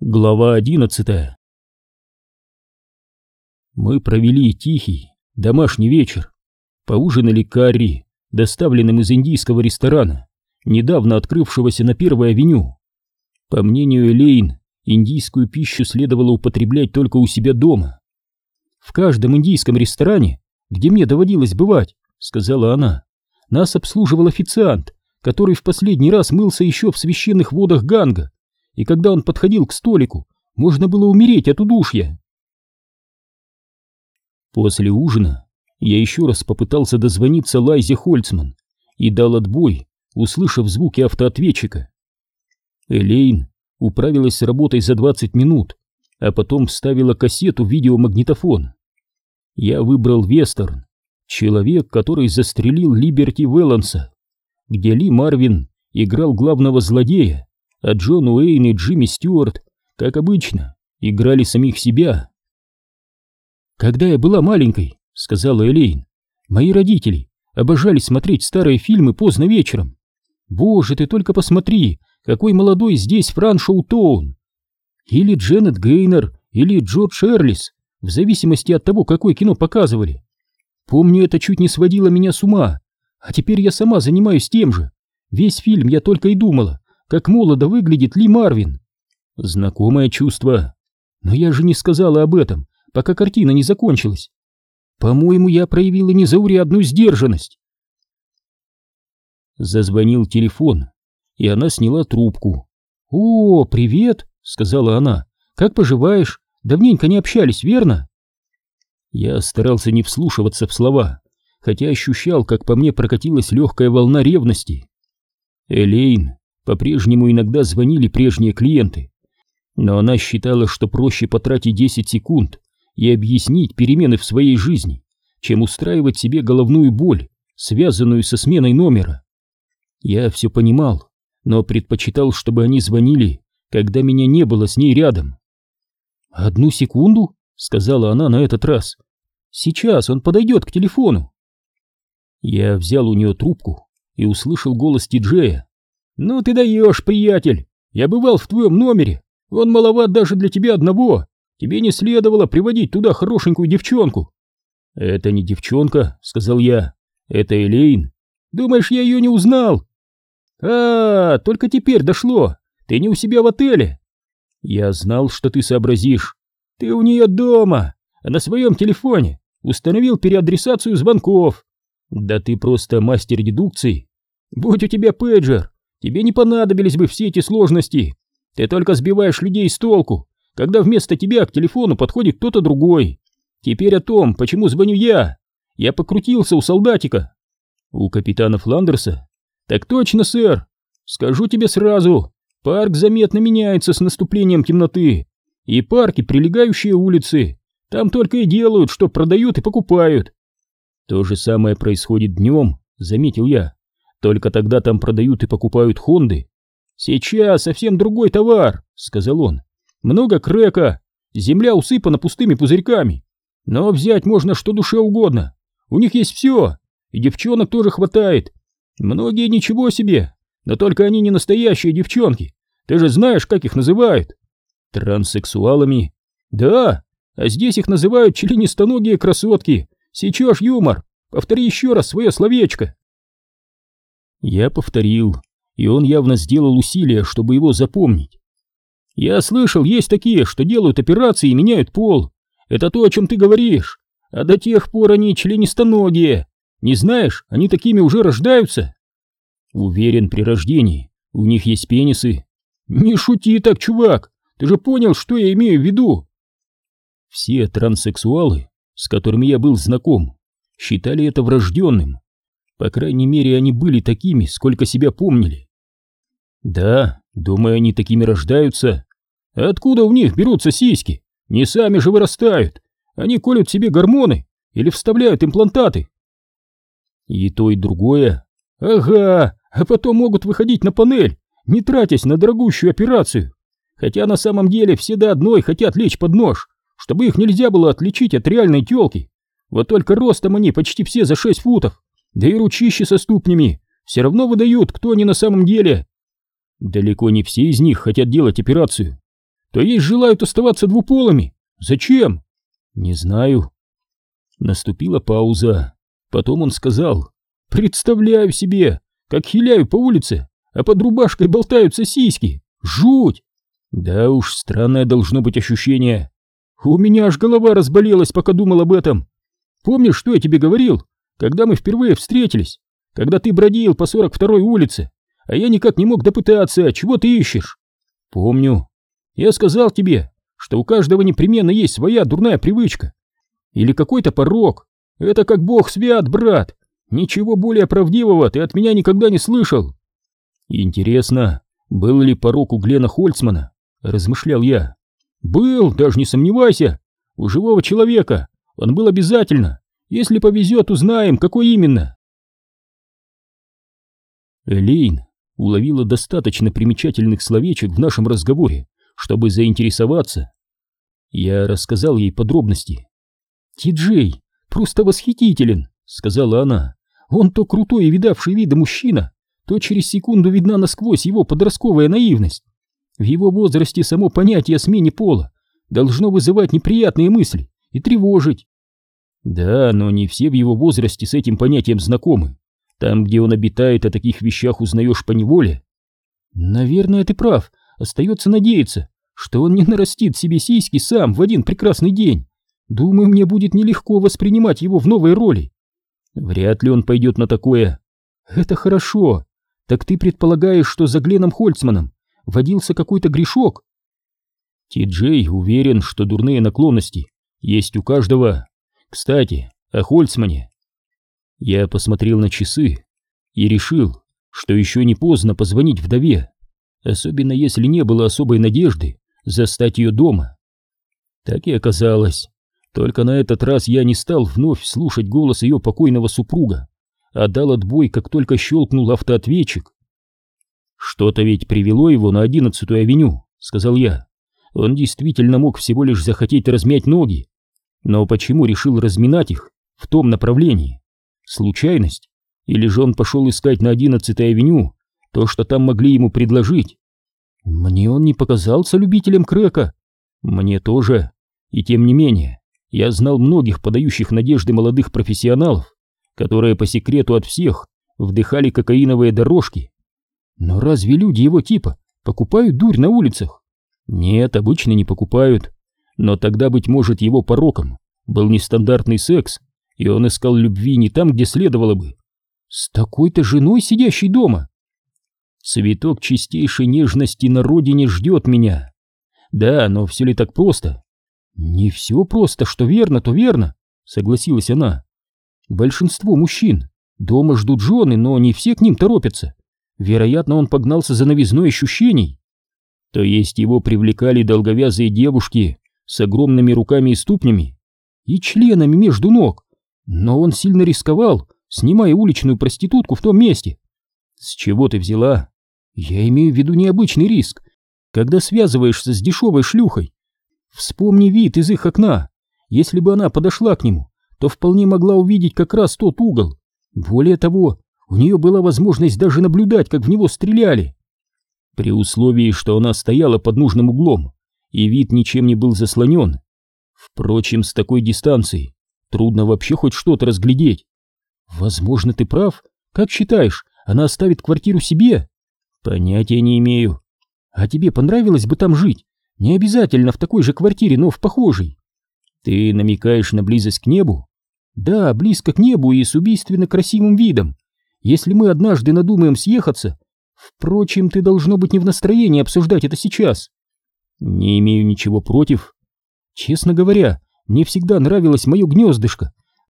Глава одиннадцатая Мы провели тихий, домашний вечер. Поужинали карри, доставленным из индийского ресторана, недавно открывшегося на Первой авеню. По мнению Элейн, индийскую пищу следовало употреблять только у себя дома. «В каждом индийском ресторане, где мне доводилось бывать, — сказала она, — нас обслуживал официант, который в последний раз мылся еще в священных водах Ганга, и когда он подходил к столику, можно было умереть от удушья. После ужина я еще раз попытался дозвониться Лайзе Хольцман и дал отбой, услышав звуки автоответчика. Элейн управилась с работой за 20 минут, а потом вставила кассету в видеомагнитофон. Я выбрал вестерн «Человек, который застрелил Либерти Веланса», где Ли Марвин играл главного злодея, а Джон Уэйн и Джимми Стюарт, как обычно, играли самих себя. «Когда я была маленькой», — сказала Элейн, — «мои родители обожали смотреть старые фильмы поздно вечером. Боже, ты только посмотри, какой молодой здесь Фран Шоутоун! Или Дженнет Гейнер, или Джордж Эрлис, в зависимости от того, какое кино показывали. Помню, это чуть не сводило меня с ума, а теперь я сама занимаюсь тем же. Весь фильм я только и думала, как молодо выглядит Ли Марвин. Знакомое чувство. Но я же не сказала об этом, пока картина не закончилась. По-моему, я проявила незаурядную сдержанность. Зазвонил телефон, и она сняла трубку. «О, привет!» — сказала она. «Как поживаешь? Давненько не общались, верно?» Я старался не вслушиваться в слова, хотя ощущал, как по мне прокатилась легкая волна ревности. Элейн по-прежнему иногда звонили прежние клиенты, но она считала, что проще потратить 10 секунд и объяснить перемены в своей жизни, чем устраивать себе головную боль, связанную со сменой номера. Я все понимал, но предпочитал, чтобы они звонили, когда меня не было с ней рядом. «Одну секунду», — сказала она на этот раз. «Сейчас он подойдет к телефону». Я взял у нее трубку и услышал голос Тиджея. «Ну ты даешь, приятель! Я бывал в твоем номере, он маловат даже для тебя одного. Тебе не следовало приводить туда хорошенькую девчонку». «Это не девчонка», — сказал я, — «это Элейн». «Думаешь, я ее не узнал?» «А, только теперь дошло. Ты не у себя в отеле». «Я знал, что ты сообразишь. Ты у нее дома, а на своем телефоне установил переадресацию звонков. Да ты просто мастер дедукций. Будь у тебя пейджер, Тебе не понадобились бы все эти сложности. Ты только сбиваешь людей с толку, когда вместо тебя к телефону подходит кто-то другой. Теперь о том, почему звоню я. Я покрутился у солдатика. У капитана Фландерса? Так точно, сэр. Скажу тебе сразу, парк заметно меняется с наступлением темноты. И парки, прилегающие улицы, там только и делают, что продают и покупают. То же самое происходит днем, заметил я. Только тогда там продают и покупают Хонды. Сейчас совсем другой товар, сказал он. Много крека, земля усыпана пустыми пузырьками. Но взять можно что душе угодно. У них есть все, и девчонок тоже хватает. Многие ничего себе, но только они не настоящие девчонки. Ты же знаешь, как их называют? Транссексуалами. Да, а здесь их называют членистоногие красотки. Сечешь юмор. Повтори еще раз свое словечко. Я повторил, и он явно сделал усилия, чтобы его запомнить. «Я слышал, есть такие, что делают операции и меняют пол. Это то, о чем ты говоришь. А до тех пор они членистоногие. Не знаешь, они такими уже рождаются?» «Уверен, при рождении у них есть пенисы». «Не шути так, чувак! Ты же понял, что я имею в виду?» Все транссексуалы, с которыми я был знаком, считали это врожденным. По крайней мере, они были такими, сколько себя помнили. Да, думаю, они такими рождаются. Откуда у них берутся сиськи? Не сами же вырастают. Они колют себе гормоны или вставляют имплантаты. И то, и другое. Ага, а потом могут выходить на панель, не тратясь на дорогущую операцию. Хотя на самом деле все до одной хотят лечь под нож, чтобы их нельзя было отличить от реальной телки. Вот только ростом они почти все за шесть футов. Да и ручищи со ступнями все равно выдают, кто они на самом деле. Далеко не все из них хотят делать операцию. то есть желают оставаться двуполыми. Зачем? Не знаю. Наступила пауза. Потом он сказал, представляю себе, как хиляю по улице, а под рубашкой болтаются сиськи. Жуть! Да уж, странное должно быть ощущение. У меня аж голова разболелась, пока думал об этом. Помнишь, что я тебе говорил, когда мы впервые встретились? Когда ты бродил по 42-й улице, а я никак не мог допытаться, чего ты ищешь? Помню. Я сказал тебе, что у каждого непременно есть своя дурная привычка. Или какой-то порог. Это как бог свят, брат. Ничего более правдивого ты от меня никогда не слышал. Интересно, был ли порог у Глена Хольцмана? Размышлял я. Был, даже не сомневайся. У живого человека он был обязательно. Если повезет, узнаем, какой именно. Элейн уловила достаточно примечательных словечек в нашем разговоре, чтобы заинтересоваться. Я рассказал ей подробности. «Ти-Джей просто восхитителен», — сказала она. «Он то крутой и видавший вида мужчина, то через секунду видна насквозь его подростковая наивность. В его возрасте само понятие о смене пола должно вызывать неприятные мысли и тревожить. Да, но не все в его возрасте с этим понятием знакомы. Там, где он обитает, о таких вещах узнаешь по неволе. Наверное, ты прав. Остается надеяться, что он не нарастит себе сиськи сам в один прекрасный день. Думаю, мне будет нелегко воспринимать его в новой роли. Вряд ли он пойдет на такое. Это хорошо. Так ты предполагаешь, что за Гленом Хольцманом водился какой-то грешок? Ти-Джей уверен, что дурные наклонности есть у каждого. Кстати, о Хольцмане. Я посмотрел на часы и решил, что еще не поздно позвонить вдове, особенно если не было особой надежды застать ее дома. Так и оказалось. Только на этот раз я не стал вновь слушать голос ее покойного супруга, а дал отбой, как только щелкнул автоответчик. «Что-то ведь привело его на одиннадцатую авеню», — сказал я. «Он действительно мог всего лишь захотеть размять ноги. Но почему решил разминать их в том направлении?» Случайность? Или же он пошел искать на 11-й авеню то, что там могли ему предложить? Мне он не показался любителем крека. Мне тоже. И тем не менее, я знал многих подающих надежды молодых профессионалов, которые по секрету от всех вдыхали кокаиновые дорожки. Но разве люди его типа покупают дурь на улицах? Нет, обычно не покупают. Но тогда, быть может, его пороком был нестандартный секс, и он искал любви не там, где следовало бы. С такой-то женой, сидящей дома. Цветок чистейшей нежности на родине ждет меня. Да, но все ли так просто? Не все просто, что верно, то верно, согласилась она. Большинство мужчин дома ждут жены, но не все к ним торопятся. Вероятно, он погнался за новизной ощущений. То есть его привлекали долговязые девушки с огромными руками и ступнями и членами между ног, но он сильно рисковал, снимая уличную проститутку в том месте. С чего ты взяла? Я имею в виду необычный риск, когда связываешься с дешевой шлюхой. Вспомни вид из их окна. Если бы она подошла к нему, то вполне могла увидеть как раз тот угол. Более того, у нее была возможность даже наблюдать, как в него стреляли. При условии, что она стояла под нужным углом, и вид ничем не был заслонен. Впрочем, с такой дистанции Трудно вообще хоть что-то разглядеть. Возможно, ты прав. Как считаешь, она оставит квартиру себе? Понятия не имею. А тебе понравилось бы там жить? Не обязательно в такой же квартире, но в похожей. Ты намекаешь на близость к небу? Да, близко к небу и с убийственно красивым видом. Если мы однажды надумаем съехаться... Впрочем, ты должно быть не в настроении обсуждать это сейчас. Не имею ничего против. Честно говоря, мне всегда нравилось мое гнездышко,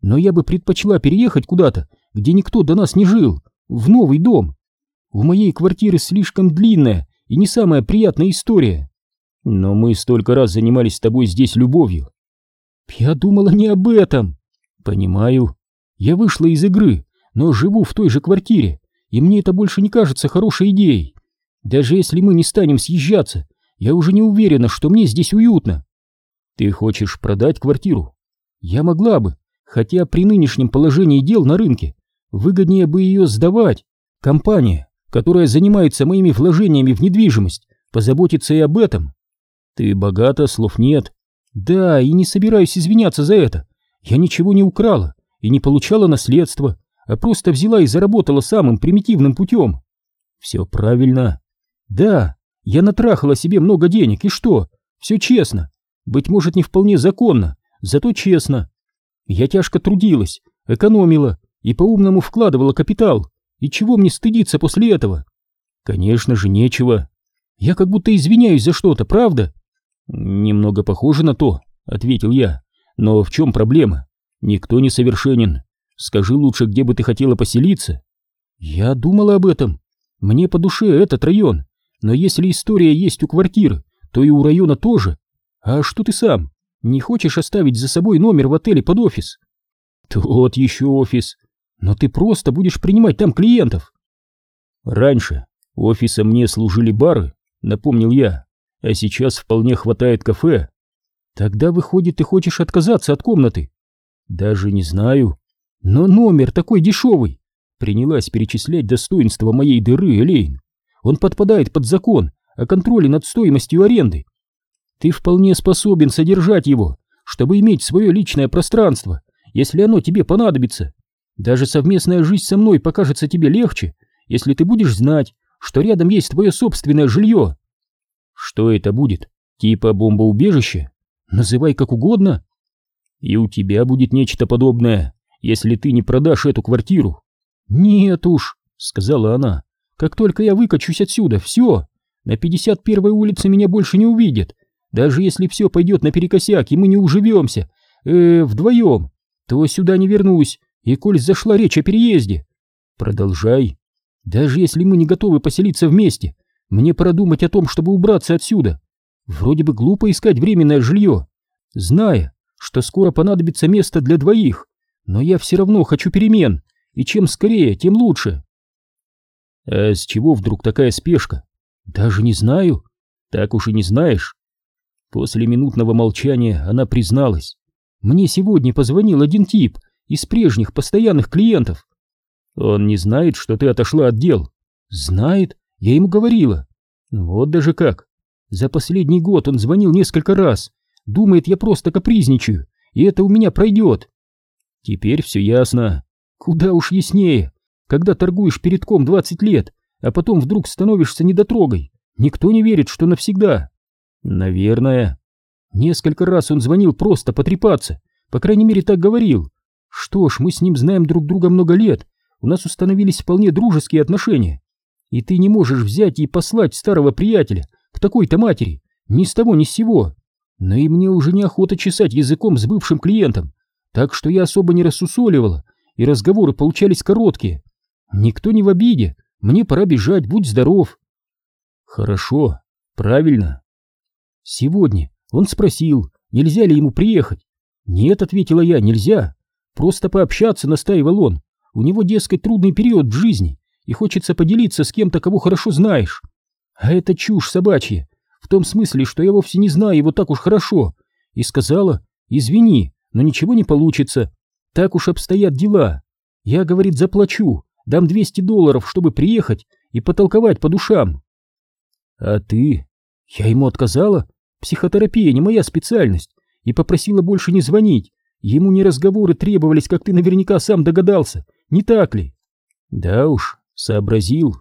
но я бы предпочла переехать куда-то, где никто до нас не жил, в новый дом. У моей квартиры слишком длинная и не самая приятная история. Но мы столько раз занимались с тобой здесь любовью. Я думала не об этом. Понимаю. Я вышла из игры, но живу в той же квартире, и мне это больше не кажется хорошей идеей. Даже если мы не станем съезжаться, я уже не уверена, что мне здесь уютно. Ты хочешь продать квартиру? Я могла бы, хотя при нынешнем положении дел на рынке выгоднее бы ее сдавать. Компания, которая занимается моими вложениями в недвижимость, позаботится и об этом. Ты богата, слов нет. Да, и не собираюсь извиняться за это. Я ничего не украла и не получала наследство, а просто взяла и заработала самым примитивным путем. Все правильно. Да, я натрахала себе много денег, и что? Все честно. Быть может, не вполне законно, зато честно. Я тяжко трудилась, экономила и по-умному вкладывала капитал. И чего мне стыдиться после этого? Конечно же, нечего. Я как будто извиняюсь за что-то, правда? Немного похоже на то, ответил я. Но в чем проблема? Никто не совершенен. Скажи лучше, где бы ты хотела поселиться? Я думала об этом. Мне по душе этот район. Но если история есть у квартиры, то и у района тоже. А что ты сам? Не хочешь оставить за собой номер в отеле под офис? Тот еще офис. Но ты просто будешь принимать там клиентов. Раньше офисом мне служили бары, напомнил я, а сейчас вполне хватает кафе. Тогда, выходит, ты хочешь отказаться от комнаты? Даже не знаю. Но номер такой дешевый. Принялась перечислять достоинства моей дыры, Элейн. Он подпадает под закон о контроле над стоимостью аренды. Ты вполне способен содержать его, чтобы иметь свое личное пространство, если оно тебе понадобится. Даже совместная жизнь со мной покажется тебе легче, если ты будешь знать, что рядом есть твое собственное жилье. Что это будет? Типа бомбоубежище? Называй как угодно. И у тебя будет нечто подобное, если ты не продашь эту квартиру. Нет уж, сказала она. Как только я выкачусь отсюда, все. На 51-й улице меня больше не увидят. Даже если все пойдет наперекосяк, и мы не уживемся, э, вдвоем, то сюда не вернусь, и коль зашла речь о переезде, продолжай. Даже если мы не готовы поселиться вместе, мне пора думать о том, чтобы убраться отсюда. Вроде бы глупо искать временное жилье, зная, что скоро понадобится место для двоих, но я все равно хочу перемен, и чем скорее, тем лучше. А с чего вдруг такая спешка? Даже не знаю. Так уж и не знаешь. После минутного молчания она призналась. Мне сегодня позвонил один тип из прежних постоянных клиентов. Он не знает, что ты отошла от дел. Знает, я ему говорила. Вот даже как. За последний год он звонил несколько раз. Думает, я просто капризничаю, и это у меня пройдет. Теперь все ясно. Куда уж яснее. Когда торгуешь передком 20 лет, а потом вдруг становишься недотрогой, никто не верит, что навсегда. Наверное. Несколько раз он звонил просто потрепаться, по крайней мере так говорил. Что ж, мы с ним знаем друг друга много лет, у нас установились вполне дружеские отношения. И ты не можешь взять и послать старого приятеля к такой-то матери, ни с того ни с сего. Но и мне уже неохота чесать языком с бывшим клиентом, так что я особо не рассусоливала, и разговоры получались короткие. Никто не в обиде, мне пора бежать, будь здоров. Хорошо, правильно. Сегодня он спросил, нельзя ли ему приехать. Нет, ответила я, нельзя. Просто пообщаться, настаивал он. У него, дескать, трудный период в жизни, и хочется поделиться с кем-то, кого хорошо знаешь. А это чушь собачья, в том смысле, что я вовсе не знаю его так уж хорошо. И сказала, извини, но ничего не получится. Так уж обстоят дела. Я, говорит, заплачу, дам 200 долларов, чтобы приехать и потолковать по душам. А ты? Я ему отказала. Психотерапия не моя специальность. И попросила больше не звонить, Ему не разговоры требовались, как ты наверняка сам догадался, не так ли? Да уж, сообразил.